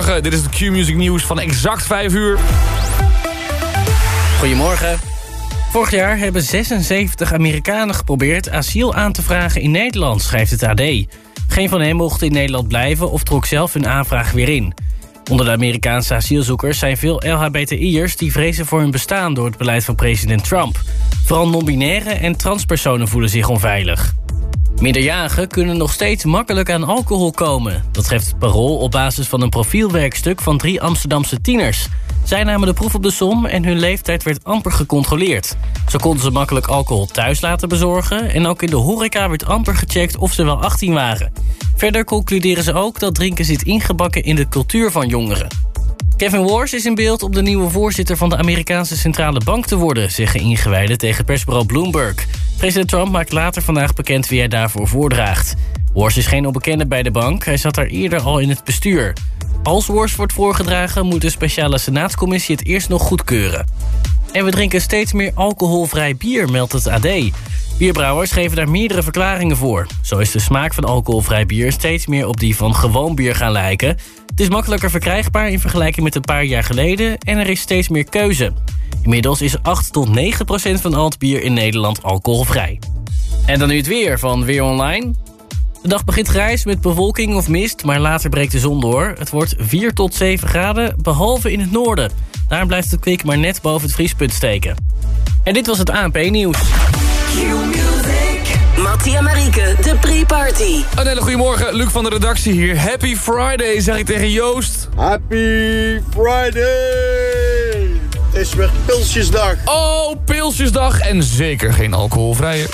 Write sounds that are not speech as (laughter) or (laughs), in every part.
Dit is het Q-Music Nieuws van exact 5 uur. Goedemorgen. Vorig jaar hebben 76 Amerikanen geprobeerd asiel aan te vragen in Nederland, schrijft het AD. Geen van hen mocht in Nederland blijven of trok zelf hun aanvraag weer in. Onder de Amerikaanse asielzoekers zijn veel LHBTI'ers... die vrezen voor hun bestaan door het beleid van president Trump. Vooral non-binaire en transpersonen voelen zich onveilig. Minderjarigen kunnen nog steeds makkelijk aan alcohol komen. Dat geeft het parool op basis van een profielwerkstuk van drie Amsterdamse tieners. Zij namen de proef op de som en hun leeftijd werd amper gecontroleerd. Zo konden ze makkelijk alcohol thuis laten bezorgen... en ook in de horeca werd amper gecheckt of ze wel 18 waren. Verder concluderen ze ook dat drinken zit ingebakken in de cultuur van jongeren. Kevin Wars is in beeld om de nieuwe voorzitter van de Amerikaanse Centrale Bank te worden, zeggen ingewijden tegen persbureau Bloomberg. President Trump maakt later vandaag bekend wie hij daarvoor voordraagt. Wars is geen onbekende bij de bank, hij zat daar eerder al in het bestuur. Als Wars wordt voorgedragen moet de speciale senaatscommissie het eerst nog goedkeuren. En we drinken steeds meer alcoholvrij bier, meldt het AD. Bierbrouwers geven daar meerdere verklaringen voor. Zo is de smaak van alcoholvrij bier steeds meer op die van gewoon bier gaan lijken. Het is makkelijker verkrijgbaar in vergelijking met een paar jaar geleden... en er is steeds meer keuze. Inmiddels is 8 tot 9 procent van al het bier in Nederland alcoholvrij. En dan nu het weer van Weer Online. De dag begint grijs met bewolking of mist, maar later breekt de zon door. Het wordt 4 tot 7 graden, behalve in het noorden. Daar blijft het kwik maar net boven het vriespunt steken. En dit was het ANP-nieuws. Mattie en Marieke, de pre-party. Een hele goede morgen, Luc van de redactie hier. Happy Friday, zeg ik tegen Joost. Happy Friday! Het is weer Pilsjesdag. Oh, Pilsjesdag en zeker geen alcoholvrije.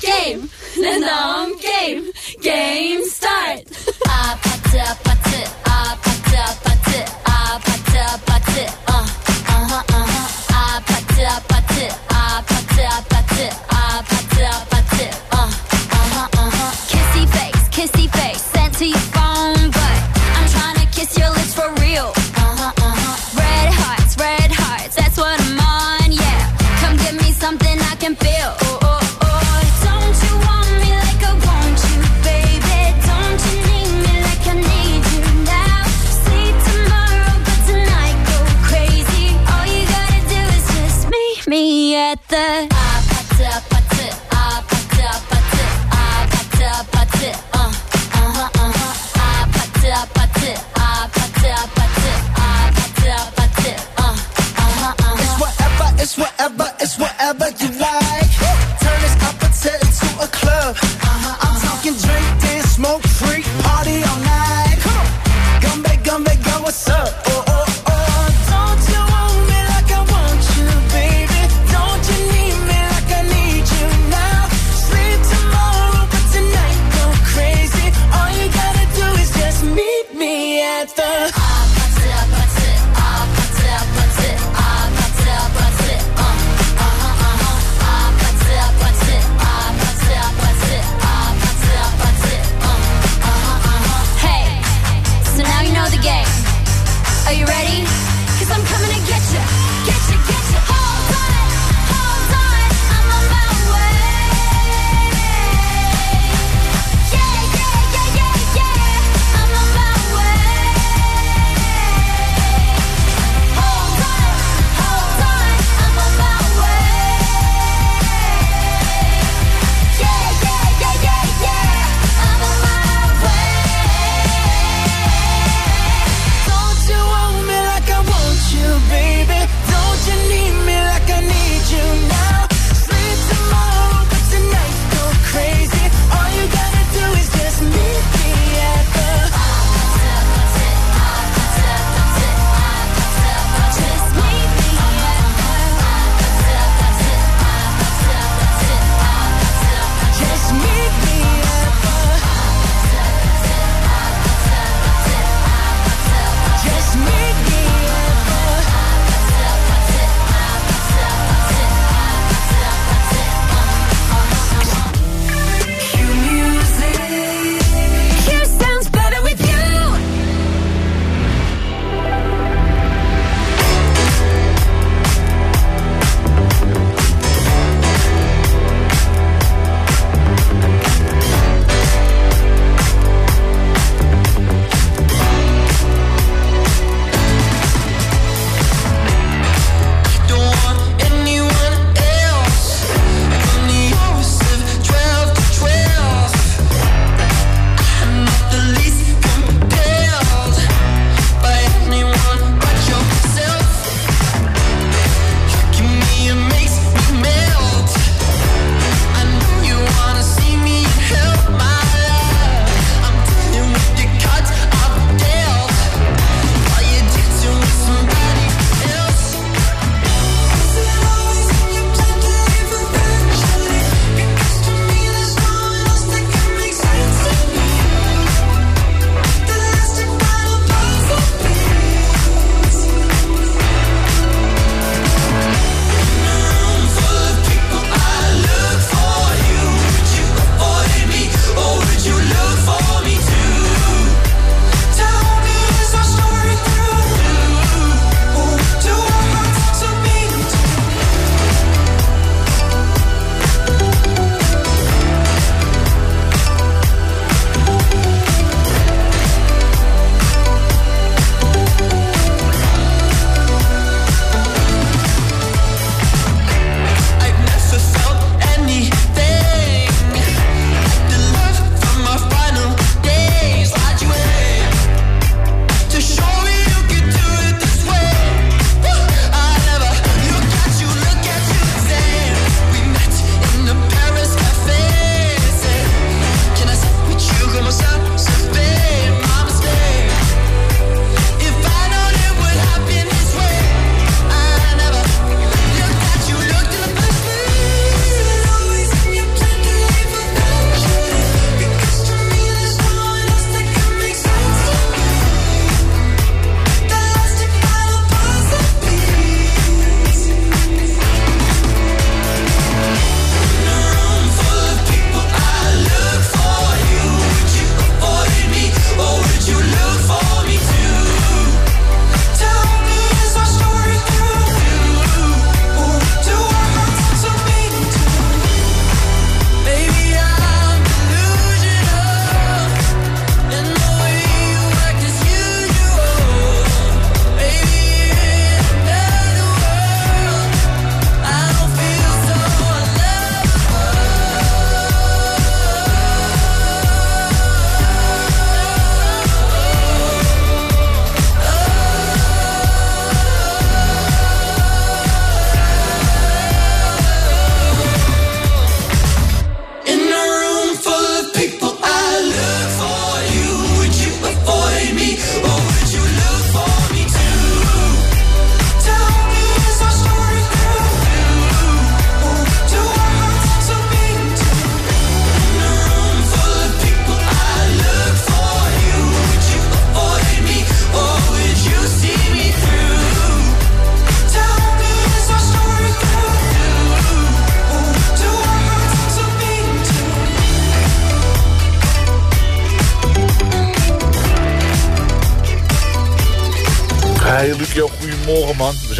Game, 랜덤 게임 게임 스타트 아파트 아파트 아파트 아파트 아파트 아파트. 어 아하 아하 아파트 아파트 아파트 아파트. It's whatever it's whatever it's whatever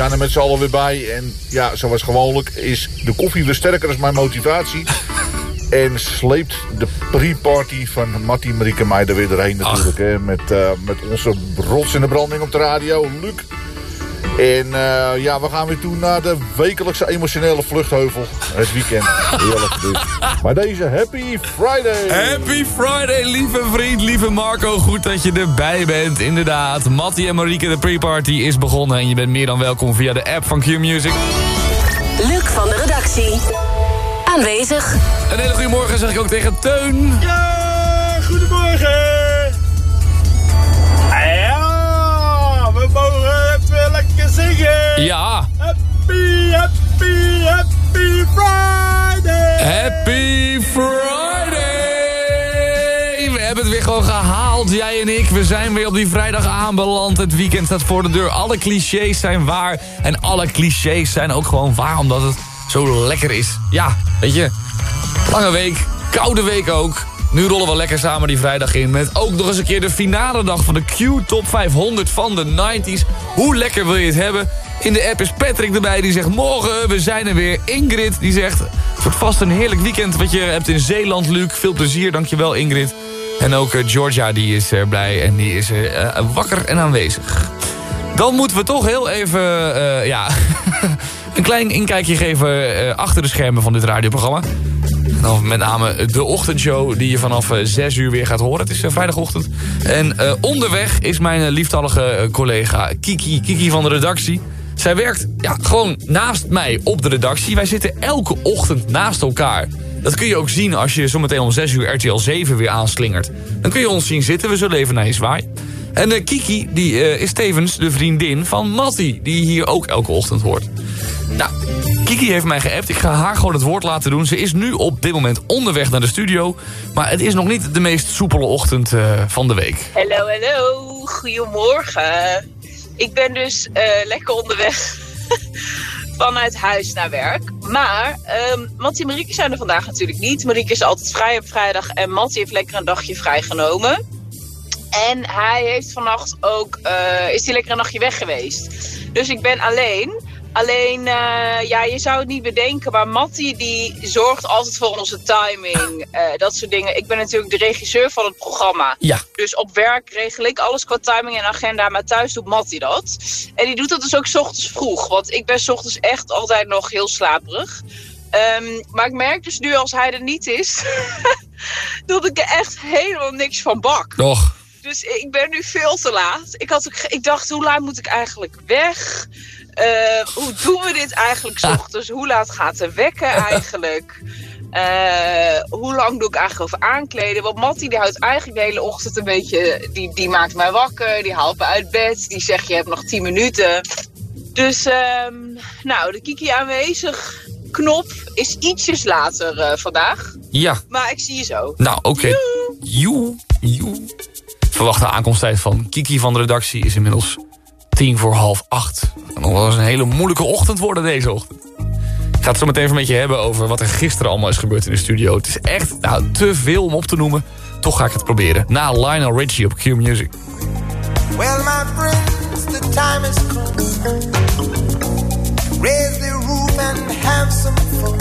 zijn er met z'n allen weer bij. En ja, zoals gewoonlijk is de koffie weer sterker als mijn motivatie. (laughs) En sleept de pre-party van Mattie, Marieke en mij er weer doorheen natuurlijk. Hè, met, uh, met onze rots in de branding op de radio, Luc. En uh, ja, we gaan weer toe naar de wekelijkse emotionele vluchtheuvel. Het weekend. Heerlijk dus. Maar deze Happy Friday. Happy Friday, lieve vriend, lieve Marco. Goed dat je erbij bent. Inderdaad, Mattie en Marieke, de pre-party is begonnen. En je bent meer dan welkom via de app van Q-Music. Luc van de redactie. Aanwezig. Een hele goede morgen zeg ik ook tegen Teun. Ja, zingen. Ja. Happy, happy, happy Friday. Happy Friday! We hebben het weer gewoon gehaald, jij en ik. We zijn weer op die vrijdag aanbeland. Het weekend staat voor de deur. Alle clichés zijn waar. En alle clichés zijn ook gewoon waar, omdat het zo lekker is. Ja, weet je, lange week, koude week ook. Nu rollen we lekker samen die vrijdag in. Met ook nog eens een keer de finale dag van de Q Top 500 van de 90s. Hoe lekker wil je het hebben? In de app is Patrick erbij, die zegt morgen, we zijn er weer. Ingrid, die zegt, het wordt vast een heerlijk weekend wat je hebt in Zeeland, Luc. Veel plezier, dankjewel Ingrid. En ook uh, Georgia, die is er blij en die is uh, wakker en aanwezig. Dan moeten we toch heel even, ja, (laughs) een klein inkijkje geven achter de schermen van dit radioprogramma. Met name de ochtendshow die je vanaf 6 uur weer gaat horen. Het is vrijdagochtend. En uh, onderweg is mijn lieftallige collega Kiki, Kiki van de redactie. Zij werkt ja, gewoon naast mij op de redactie. Wij zitten elke ochtend naast elkaar. Dat kun je ook zien als je zometeen om 6 uur RTL 7 weer aanslingert. Dan kun je ons zien zitten, we zullen even naar je zwaaien. En Kiki die, is tevens de vriendin van Mattie, die hier ook elke ochtend hoort. Nou, Kiki heeft mij geappt. Ik ga haar gewoon het woord laten doen. Ze is nu op dit moment onderweg naar de studio. Maar het is nog niet de meest soepele ochtend uh, van de week. Hallo, hallo. Goedemorgen. Ik ben dus uh, lekker onderweg (laughs) vanuit huis naar werk. Maar um, en Marieke zijn er vandaag natuurlijk niet. Marieke is altijd vrij op vrijdag en Mattie heeft lekker een dagje vrijgenomen. En hij heeft vannacht ook, uh, is hij lekker een nachtje weg geweest. Dus ik ben alleen. Alleen, uh, ja, je zou het niet bedenken, maar Mattie die zorgt altijd voor onze timing, uh, dat soort dingen. Ik ben natuurlijk de regisseur van het programma. Ja. Dus op werk regel ik alles qua timing en agenda, maar thuis doet Mattie dat. En die doet dat dus ook 's ochtends vroeg, want ik ben 's ochtends echt altijd nog heel slaperig. Um, maar ik merk dus nu als hij er niet is, (laughs) dat ik er echt helemaal niks van bak. Doch. Dus ik ben nu veel te laat. Ik, had ook, ik dacht, hoe laat moet ik eigenlijk weg? Uh, hoe doen we dit eigenlijk s ochtends? Hoe laat gaat de wekker (laughs) eigenlijk? Uh, hoe lang doe ik eigenlijk over aankleden? Want Mattie die houdt eigenlijk de hele ochtend een beetje... Die, die maakt mij wakker, die haalt me uit bed. Die zegt, je hebt nog 10 minuten. Dus, um, nou, de Kiki aanwezig knop is ietsjes later uh, vandaag. Ja. Maar ik zie je zo. Nou, oké. Okay. Joe, joe. Verwachte aankomsttijd van Kiki van de redactie is inmiddels tien voor half acht. En wel eens een hele moeilijke ochtend worden deze ochtend. Ik ga het zo meteen even met je hebben over wat er gisteren allemaal is gebeurd in de studio. Het is echt nou, te veel om op te noemen. Toch ga ik het proberen. Na Lionel Richie op Q Music. Well, my friends, the time is come. Raise the roof and have some fun.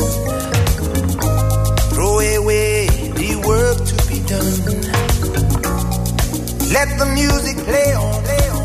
Throw away the work to be done. Let the music play on, play on.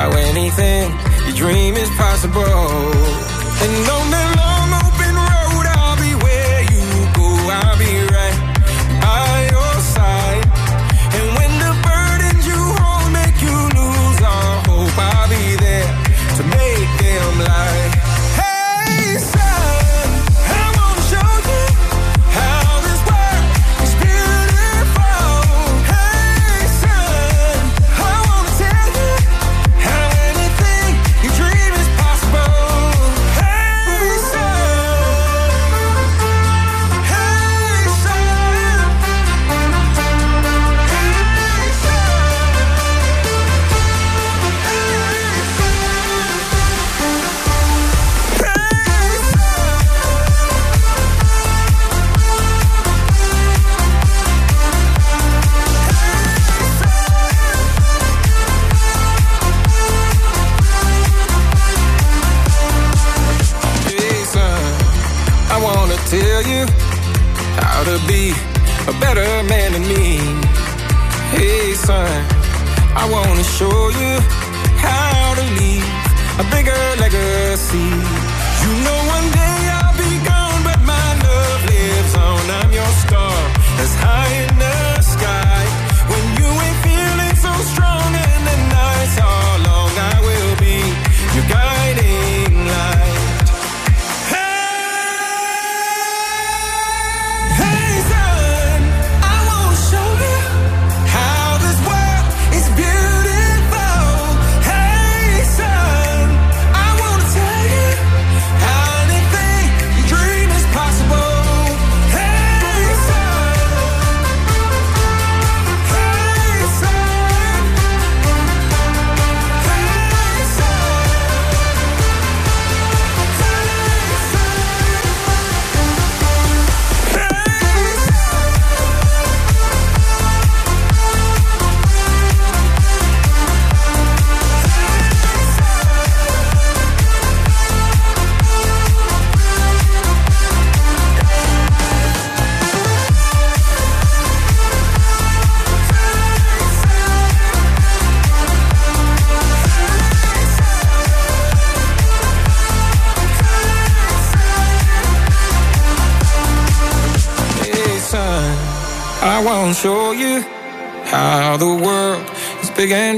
how anything you dream is possible. And on no matter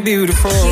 beautiful.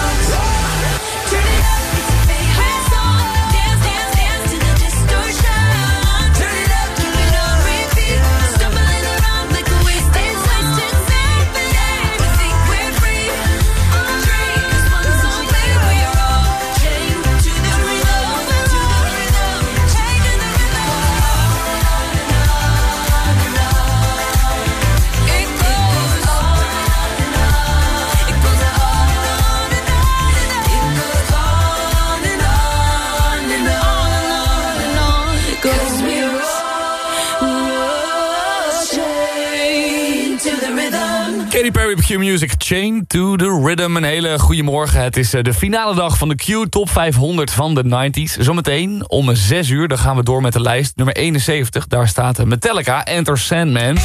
Katy Perry Q Music, Chain to the Rhythm. Een hele goede morgen. Het is eh, de finale dag van de Q Top 500 van de 90s. Zometeen om 6 uur, dan gaan we door met de lijst. Nummer 71, daar staat Metallica, Enter Sandman.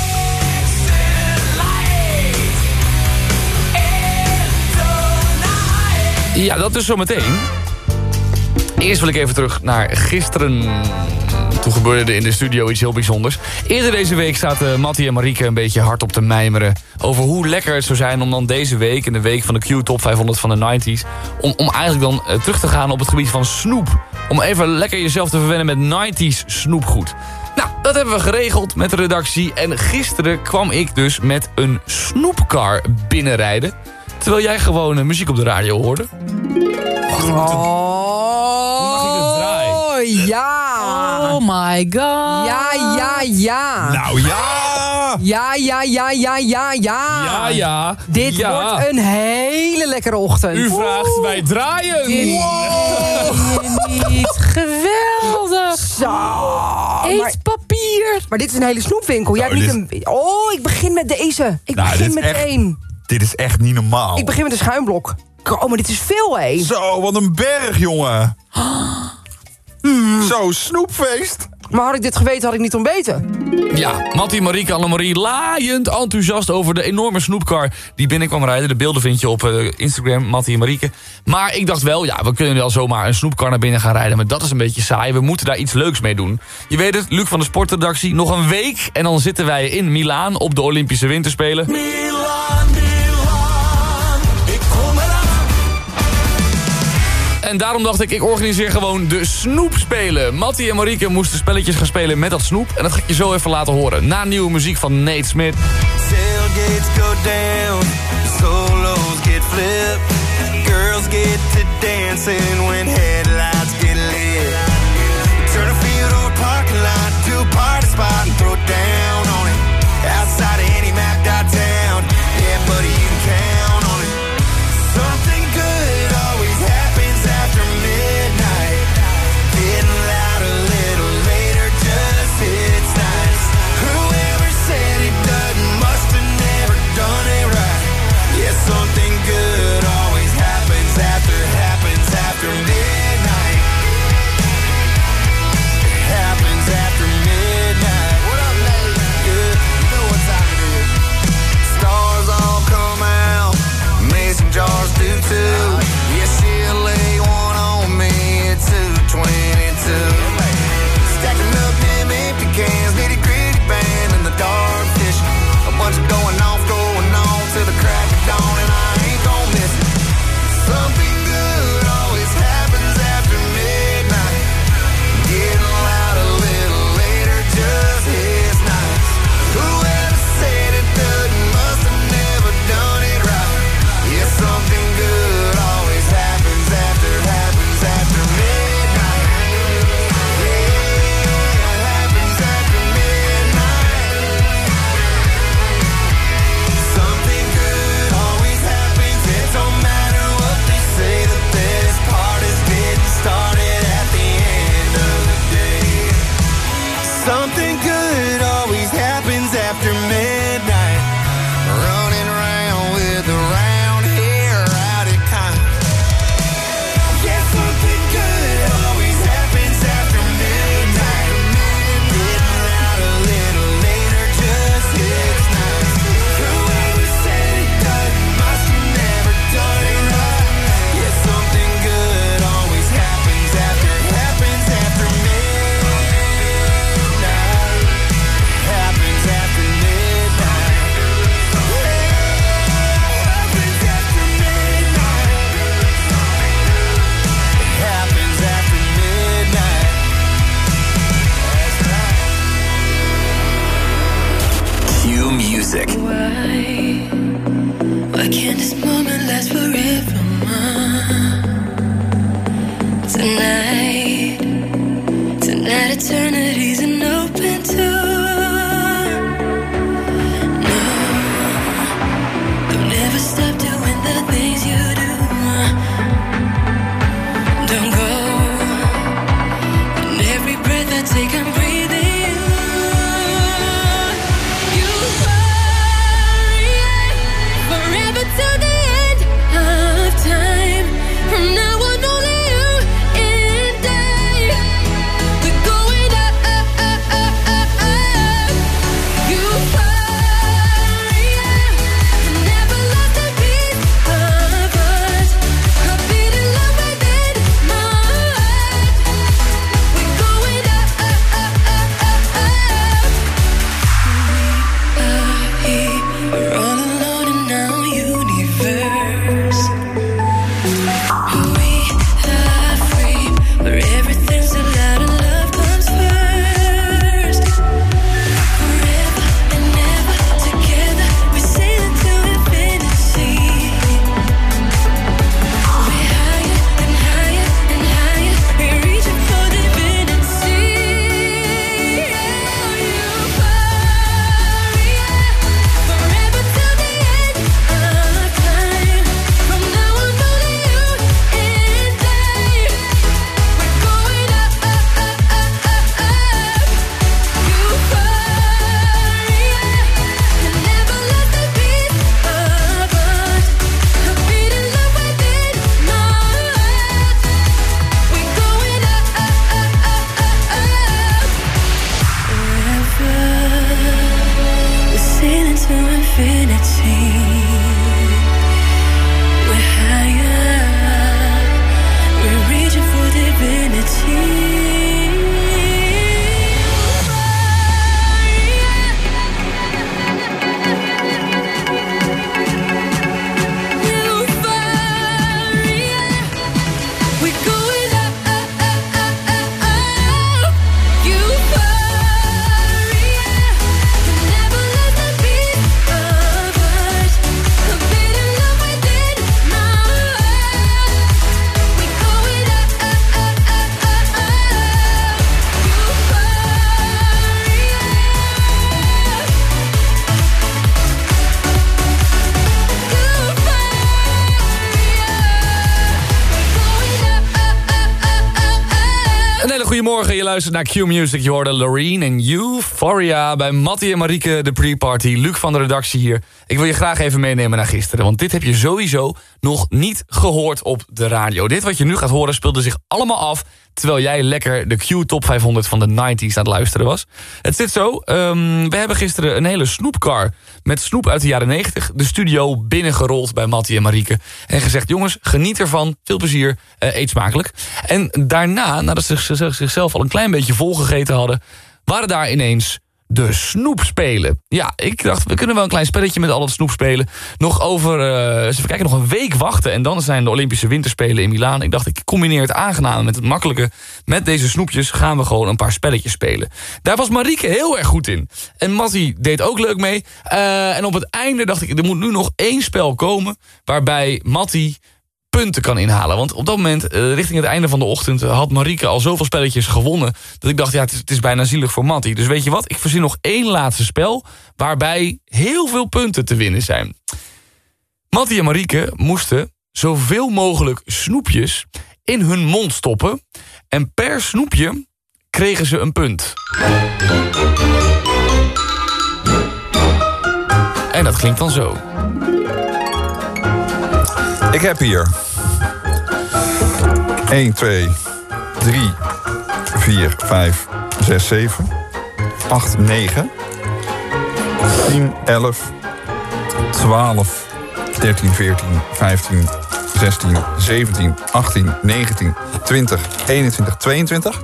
Ja, dat is zometeen. Eerst wil ik even terug naar gisteren. Toen gebeurde er in de studio iets heel bijzonders. Eerder deze week zaten Mattie en Marieke een beetje hard op te mijmeren... over hoe lekker het zou zijn om dan deze week... in de week van de Q-top 500 van de 90s... om, om eigenlijk dan eh, terug te gaan op het gebied van snoep. Om even lekker jezelf te verwennen met 90s snoepgoed. Nou, dat hebben we geregeld met de redactie. En gisteren kwam ik dus met een snoepcar binnenrijden... terwijl jij gewoon eh, muziek op de radio hoorde. Mag ik het draaien? Oh, ja. Oh my god. Ja, ja, ja. Nou ja! Ja, ja, ja, ja, ja, ja. Ja, ja. Dit ja. wordt een hele lekkere ochtend. U vraagt, wij draaien. Dit niet geweldig. Zo. Eetpapier. Maar dit is een hele snoepwinkel. Jij Nou, hebt niet een... Oh, ik begin met deze. Ik Nou, begin echt- meteen. Dit is echt niet normaal. Ik begin met een schuimblok. Oh, maar dit is veel, hé. Zo, wat een berg, jongen. Zo, snoepfeest. Maar had ik dit geweten, had ik niet ontbeten. Ja, Mattie, Marieke, Annemarie laaiend enthousiast over de enorme snoepcar die binnenkwam rijden. De beelden vind je op eh, Instagram, Mattie en Marieke. Maar ik dacht wel, ja, we kunnen wel zomaar een snoepcar naar binnen gaan rijden. Maar dat is een beetje saai. We moeten daar iets leuks mee doen. Je weet het, Luc van de sportredactie. Nog een week en dan zitten wij in Milaan op de Olympische Winterspelen. En daarom dacht ik, ik organiseer gewoon de snoepspelen. Mattie en Marieke moesten spelletjes gaan spelen met dat snoep. En dat ga ik je zo even laten horen. Na nieuwe muziek van Nate Smith. Tailgates go down, solos get flipped. Girls get to dancing when headlights get lit. Turn a field or parking lot to a party spot and throw down Luistert naar Q-Music. Je hoorde Loreen en Euphoria bij Mattie en Marieke, de pre-party. Luc van de redactie hier. Ik wil je graag even meenemen naar gisteren. Want dit heb je sowieso nog niet gehoord op de radio. Dit wat je nu gaat horen speelde zich allemaal af... terwijl jij lekker de Q-top 500 van de 90s aan het luisteren was. Het zit zo, ehm, we hebben gisteren een hele snoepcar... met snoep uit de jaren 90 de studio binnengerold bij Mattie en Marieke. En gezegd, jongens, geniet ervan, veel plezier, eh, eet smakelijk. En daarna, nadat ze zich- zichzelf al een klein beetje volgegeten hadden... waren daar ineens de snoepspelen. Ja, ik dacht, we kunnen wel een klein spelletje met al het snoep spelen. Nog over, eens even kijken, nog een week wachten... en dan zijn de Olympische Winterspelen in Milaan. Ik dacht, ik combineer het aangename met het makkelijke. Met deze snoepjes gaan we gewoon een paar spelletjes spelen. Daar was Marieke heel erg goed in. En Mattie deed ook leuk mee. Eh, en op het einde dacht ik, er moet nu nog één spel komen... waarbij Mattie punten kan inhalen. Want op dat moment, eh, richting het einde van de ochtend... eh, had Marieke al zoveel spelletjes gewonnen... dat ik dacht, ja, het is, het is bijna zielig voor Mattie. Dus weet je wat, ik verzin nog één laatste spel... waarbij heel veel punten te winnen zijn. Mattie en Marieke moesten zoveel mogelijk snoepjes in hun mond stoppen... en per snoepje kregen ze een punt. En dat klinkt dan zo. Ik heb hier 1, 2, 3, 4, 5, 6, 7, 8, 9, 10, 11, 12, 13, 14, 15, 16, 17, 18, 19, 20, 21, 22.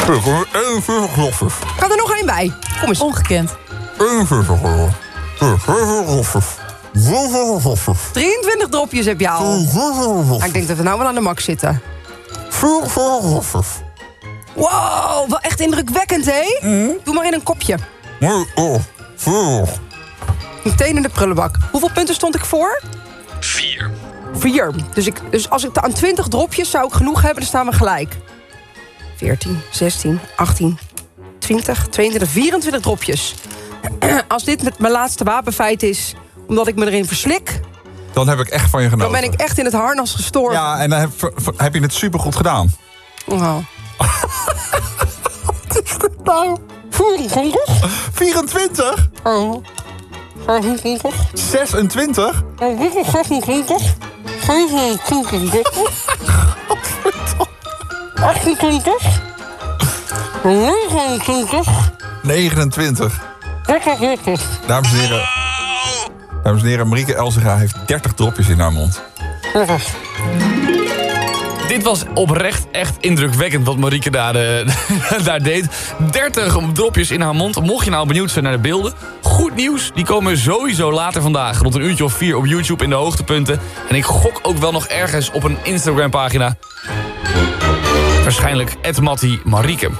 Ik heb 41 kloffers. Kan er nog één bij? Kom eens. Ongekend. 41 kloffers. 23 dropjes heb je al. Nou, ik denk dat we nou wel aan de max zitten. Wow, wel echt indrukwekkend, hè? Doe maar in een kopje. Meteen in de prullenbak. Hoeveel punten stond ik voor? Vier. Vier. Dus, ik, dus als ik aan 20 dropjes zou ik genoeg hebben, dan staan we gelijk. 14, 16, 18, 20, 22, 24 dropjes. (clears throat) Als dit mijn laatste wapenfeit is, omdat ik me erin verslik... Dan heb ik echt van je dan genoten. ben ik echt in het harnas gestorven. Ja, en dan heb, heb je het supergoed gedaan. Oh. 24? 26? ...29. Dames en heren... Dames en heren, Marieke Elzega heeft 30 dropjes in haar mond. Dit was oprecht echt indrukwekkend wat Marieke daar, eh, (laughs) daar deed. 30 dropjes in haar mond. Mocht je nou benieuwd zijn naar de beelden. Goed nieuws, die komen sowieso later vandaag. Rond een uurtje of vier op YouTube in de hoogtepunten. En ik gok ook wel nog ergens op een Instagram pagina. Waarschijnlijk Mattie Marieke.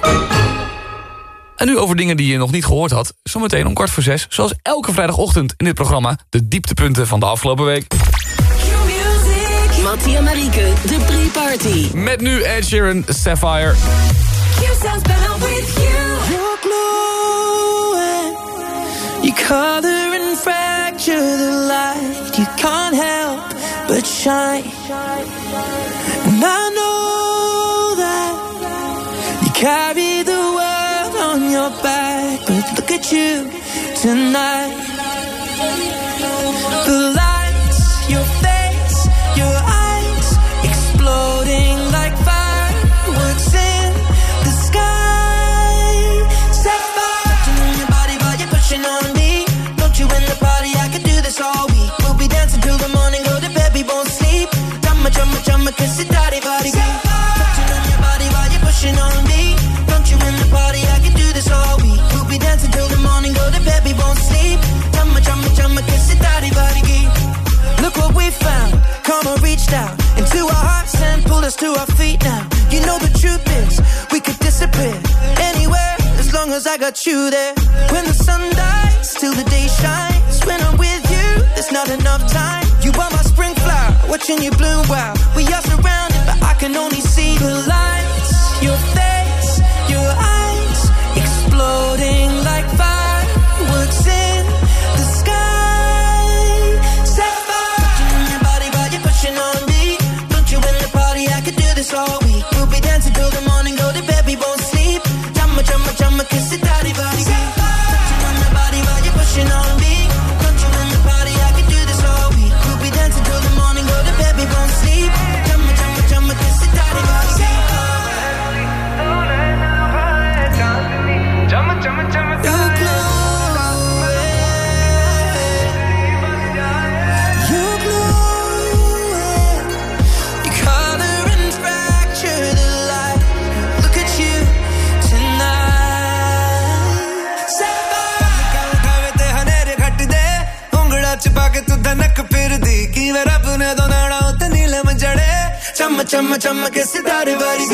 En nu over dingen die je nog niet gehoord had. Zometeen om kwart voor zes, zoals elke vrijdagochtend in dit programma... de dieptepunten van de afgelopen week. Mattie en Marieke, de pre-party. Met nu Ed Sheeran, Sapphire. You're glowing. You color and fracture the light. You can't help but shine. And I know that you carry the your back. But look at you tonight. The lights, your face, your eyes exploding like fireworks in the sky. Sapphire, touching on your body while you're pushing on me. Don't you in the party? I could do this all week. We'll be dancing till the morning, go to bed, we won't sleep. Chumma, chumma, chumma, kiss it, daddy, body. Touching on your body while you're pushing on me. Don't you in the party? Reached out into our hearts and pulled us to our feet now. You know the truth is, we could disappear anywhere as long as I got you there. When the sun dies, till the day shines. When I'm with you, there's not enough time. You are my spring flower, watching you bloom wild. We are surrounded, चम चम के सितारे वाली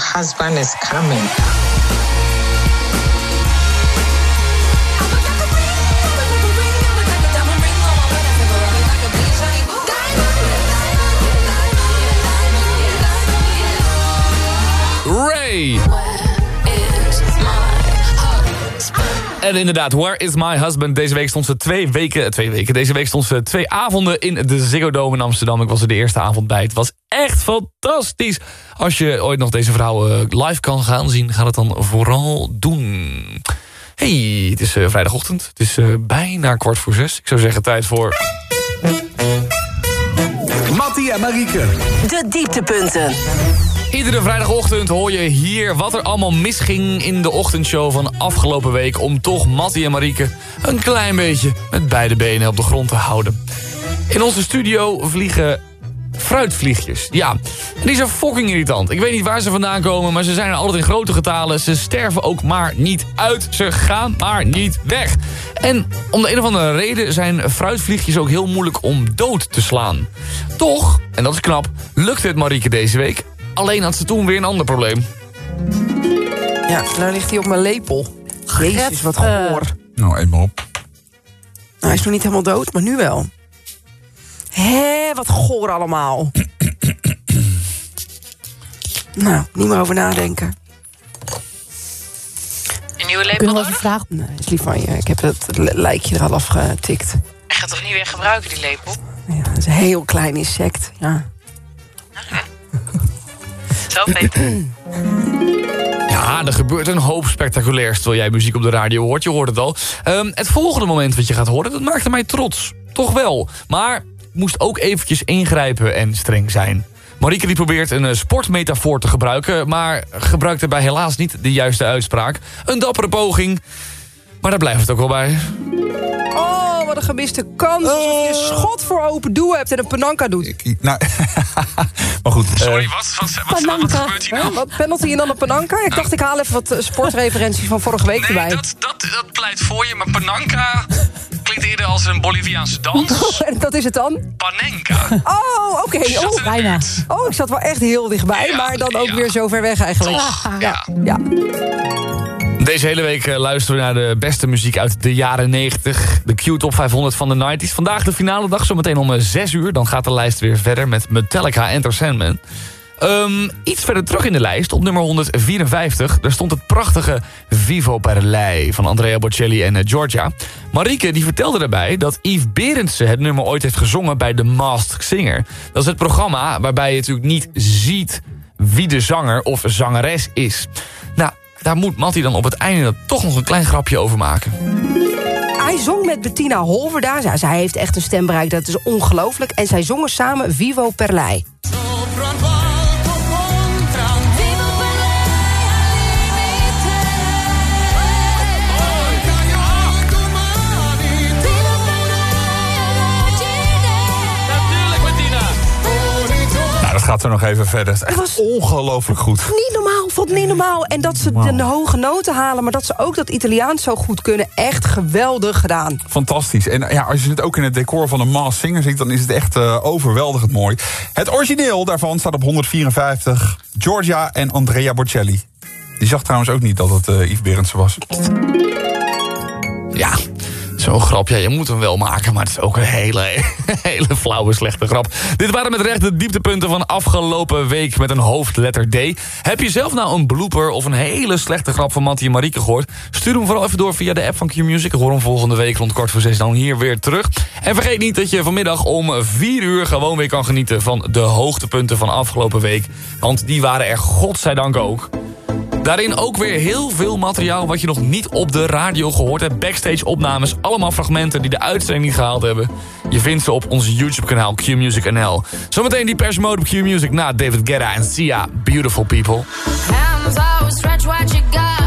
husband is coming. En inderdaad, Where is my husband? Deze week stond ze twee weken, twee weken, deze week stond ze twee avonden in de Ziggo Dome in Amsterdam. Ik was er de eerste avond bij. Het was echt fantastisch. Als je ooit nog deze vrouw eh, live kan gaan zien, ga het dan vooral doen. Hey, het is eh, vrijdagochtend. Het is eh, bijna kwart voor zes. Ik zou zeggen tijd voor... Mattie en Marieke. De dieptepunten. Iedere vrijdagochtend hoor je hier wat er allemaal misging in de ochtendshow van afgelopen week... om toch Mattie en Marieke een klein beetje met beide benen op de grond te houden. In onze studio vliegen fruitvliegjes. Ja, die zijn fucking irritant. Ik weet niet waar ze vandaan komen, maar ze zijn er altijd in grote getalen. Ze sterven ook maar niet uit. Ze gaan maar niet weg. En om de een of andere reden zijn fruitvliegjes ook heel moeilijk om dood te slaan. Toch, en dat is knap, lukte het Marieke deze week. Alleen had ze toen weer een ander probleem. Ja, nou ligt hij op mijn lepel. Jezus, wat Eh. goor. Nou, eet maar op. Nou, hij is nog niet helemaal dood, maar nu wel. Hé, wat goor allemaal. (clears throat) nou, niet meer over nadenken. Een nieuwe lepel Kunnen we even vragen? Nee, is lief van je. Ik heb het li- lijkje er al afgetikt. Ik ga het toch niet weer gebruiken, die lepel? Ja, het is een heel klein insect. Ja. Zelf weten. Ja, er gebeurt een hoop spectaculairs terwijl jij muziek op de radio hoort. Je hoort het al. Ehm, het volgende moment wat je gaat horen, dat maakte mij trots. Toch wel. Maar moest ook eventjes ingrijpen en streng zijn. Marieke die probeert een eh, sportmetafoor te gebruiken... maar gebruikt daarbij helaas niet de juiste uitspraak. Een dappere poging, maar daar blijft het ook wel bij. Oh, gemiste kans. Alsof je een schot voor open doel hebt en een pananka doet. Nou, (laughs) maar goed. Sorry, wat, wat, wat, wat gebeurt hier nou? Wat penalty en dan een pananka? Ik dacht, ik haal even wat eh, sportreferenties van vorige week erbij. dat, dat, dat pleit voor je, maar Pananka (laughs) klinkt eerder als een Boliviaanse dans. (laughs) En dat is het dan? Panenka. Oh, oké. Oh, Bijna. oh, ik zat wel echt heel dichtbij, maar dan ook weer zo ver weg eigenlijk. Ja, ja. Deze hele week eh, luisteren we naar de beste muziek uit de jaren 90. De Q-top 500 van de 90s. Vandaag de finale dag, zometeen om eh, 6 uur. Dan gaat de lijst weer verder met Metallica Enter Sandman. Ehm, iets verder terug in de lijst, op nummer 154... daar stond het prachtige Vivo per Lei van Andrea Bocelli en eh, Georgia. Marieke die vertelde daarbij dat Yves Berendsen het nummer ooit heeft gezongen... bij The Masked Singer. Dat is het programma waarbij je natuurlijk niet ziet wie de zanger of zangeres is. Daar moet Mattie dan op het einde toch nog een klein grapje over maken. Hij zong met Bettina Holverda. Zij, zij heeft echt een stembereik, dat is ongelooflijk. En zij zongen samen Vivo per Lei. Natuurlijk, Bettina. Nou, dat gaat er nog even verder. Het is echt was- ongelooflijk goed. Niet normaal, vond niet normaal. En dat ze de hoge noten halen, maar dat ze ook dat Italiaans zo goed kunnen. Echt geweldig gedaan. Fantastisch. En ja, als je het ook in het decor van een Maas Singer ziet... dan is het echt eh, overweldigend mooi. Het origineel daarvan staat op 154. Georgia en Andrea Bocelli. Die zag trouwens ook niet dat het eh, Yves Berendsen was. Ja, zo'n grap. Ja, je moet hem wel maken, maar het is ook een hele, (laughs) hele flauwe, slechte grap. Dit waren met recht de dieptepunten van afgelopen week met een hoofdletter D. Heb je zelf nou een blooper of een hele slechte grap van Mattie en Marieke gehoord? Stuur hem vooral even door via de app van Q-Music. Hoor hem volgende week rond kwart voor zes dan hier weer terug. En vergeet niet dat je vanmiddag om vier uur gewoon weer kan genieten van de hoogtepunten van afgelopen week. Want die waren er godzijdank ook. Daarin ook weer heel veel materiaal wat je nog niet op de radio gehoord hebt. Backstage opnames, allemaal fragmenten die de uitzending niet gehaald hebben. Je vindt ze op ons YouTube kanaal Q-Music NL. Zometeen die persmode op Q-Music na David Guetta en Sia. Beautiful People. Hands stretch.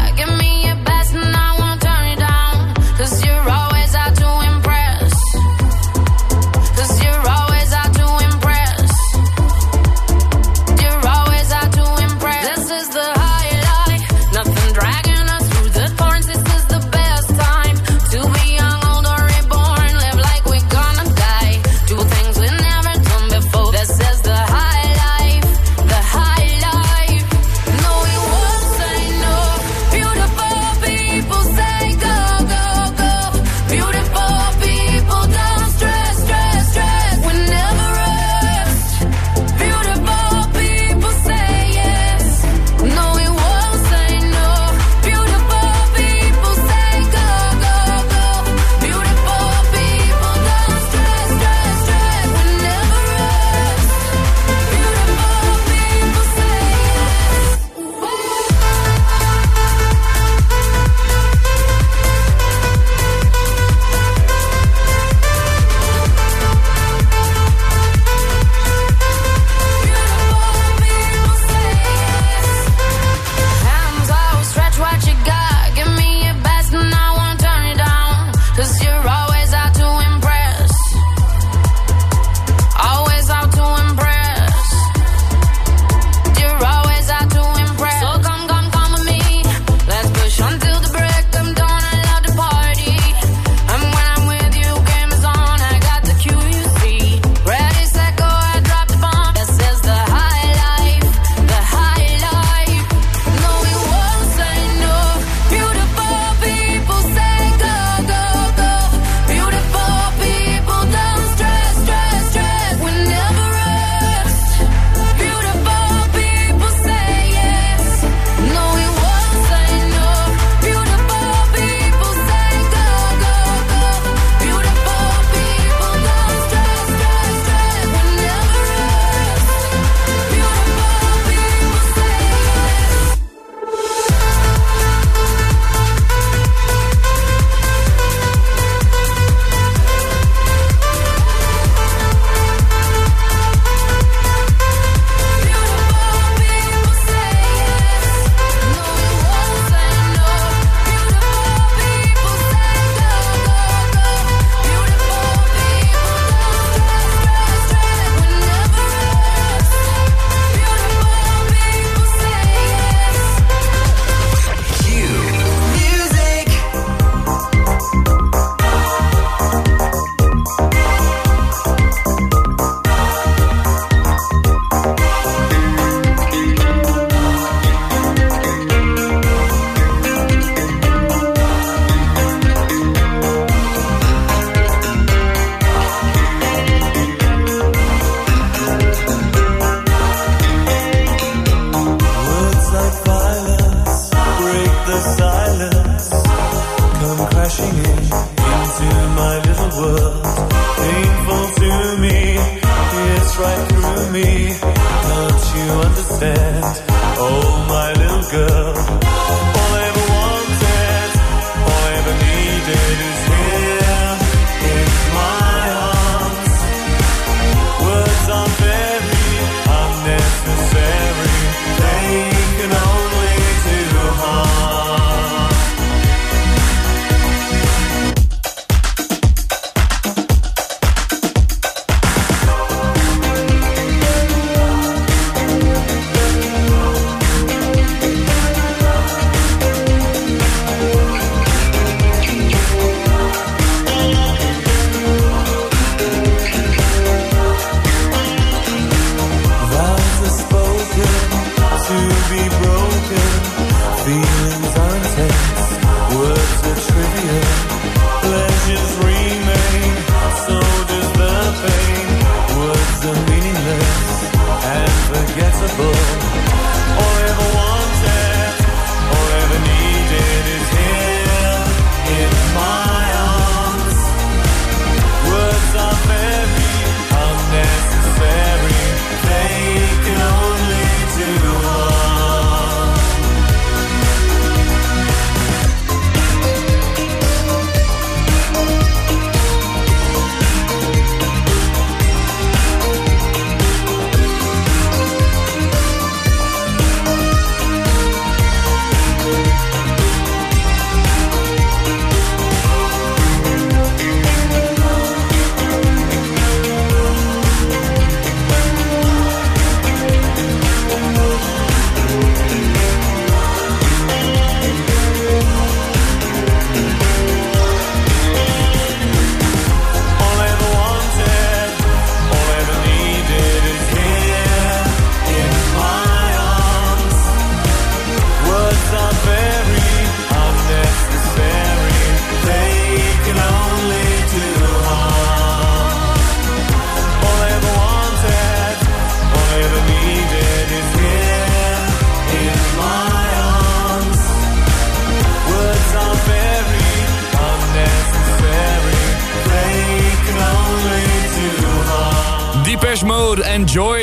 fair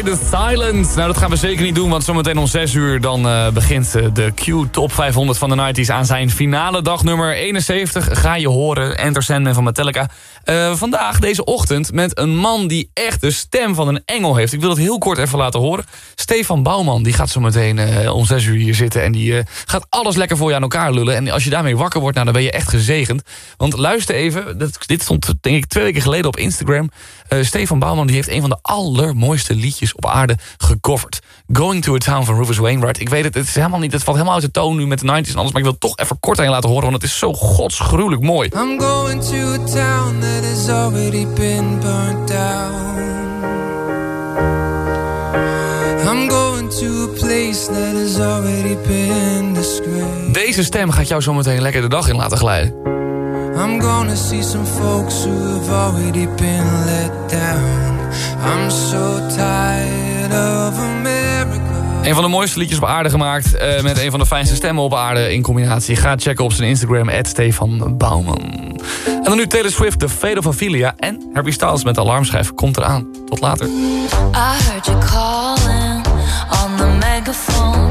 Enjoy the Silence. Nou, dat gaan we zeker niet doen, want zometeen om 6 uur... dan eh, begint eh, de Q Top 500 van de 90s aan zijn finale dag nummer 71. Ga je horen, Enter Sandman van Metallica. Eh, vandaag, deze ochtend, met een man die echt de stem van een engel heeft. Ik wil het heel kort even laten horen. Stefan Bouwman, die gaat zometeen eh om 6 uur hier zitten... en die gaat alles lekker voor je aan elkaar lullen. En als je daarmee wakker wordt, nou, dan ben je echt gezegend. Want luister even, dat, dit stond denk ik twee weken geleden op Instagram. Stefan Bouwman die heeft een van de allermooiste liedjes op aarde gecoverd. Going to a Town van Rufus Wainwright. Ik weet het, het, is helemaal niet, het valt helemaal uit de toon nu met de 90s en alles... maar ik wil het toch even kort aan je laten horen, want het is zo godsgruwelijk mooi. I'm going to a town that has already been burnt down. I'm going to a place that has already been disgraced. Deze stem gaat jou zometeen lekker de dag in laten glijden. I'm gonna see some folks who have already been let down. I'm so tired of America. Een van de mooiste liedjes op aarde gemaakt. eh, met een van de fijnste stemmen op aarde in combinatie. Ga checken op zijn Instagram, Stefan Bouwman. En dan nu Taylor Swift, The Fate of Ophelia. En Harry Styles met de alarmschijf komt eraan. Tot later. I heard you calling on the megaphone.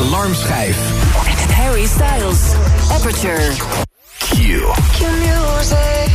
Alarmschijf. Harry Styles. Aperture. Q. Q music.